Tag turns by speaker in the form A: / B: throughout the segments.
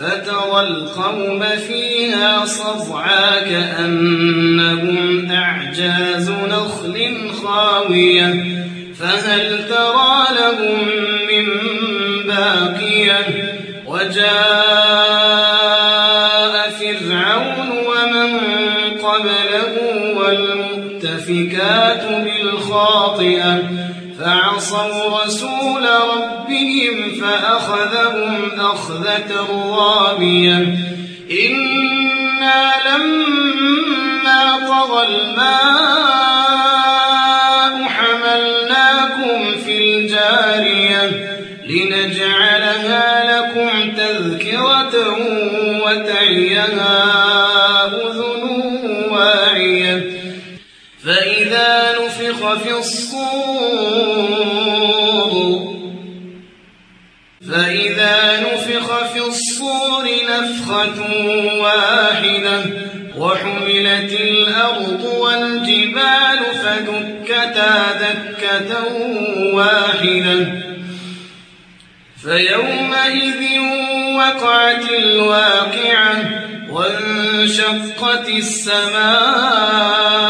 A: فترى القوم فيها صرعا كأنهم أعجاز نخل خاوية فهل ترى لهم من باقية؟ وجاء فرعون ومن قبله والمؤتفكات بالخاطئة فعصوا رسول فأخذهم أخذة رابية إنا لما طغى الماء حملناكم في الجارية لنجعلها لكم تذكرة وتعيها أذن واعية. فإذا نفخ في الصور واحدة وحملت الأرض والجبال فدكتا دكة واحدة فيومئذ وقعت الواقعة وانشقت السماء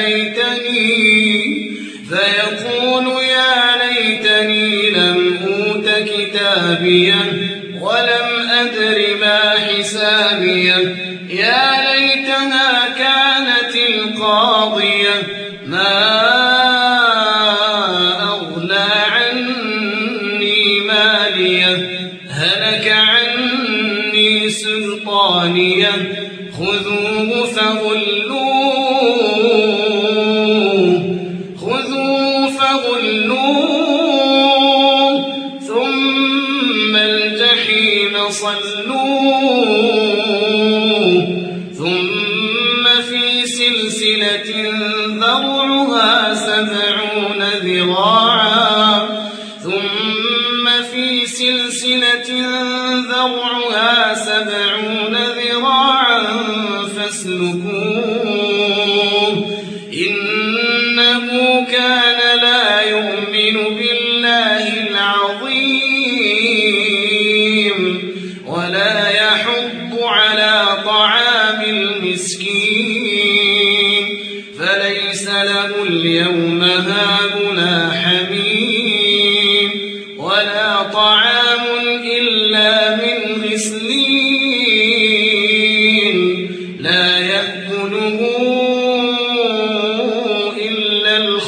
A: ليتني فيقول يا ليتني لم أوت كتابيه ولم أدر ما حسابيه يا ليتها كانت القاضية ما أغنى عني مالية. هلك عني سلطانية خذوه فغلوه ثم في سلسلة ذرعها سبعون ذراعا. ثم في سلسلة ذرعها سبعون ذراعا.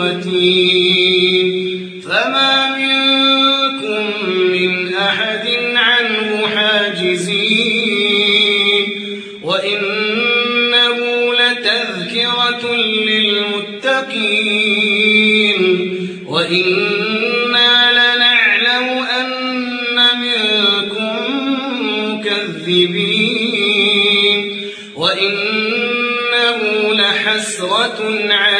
A: الوتين فما منكم من أحد عنه حاجزين. وإنه لتذكرة للمتقين. وإنا لنعلم أن منكم مكذبين. وإنه لحسرة على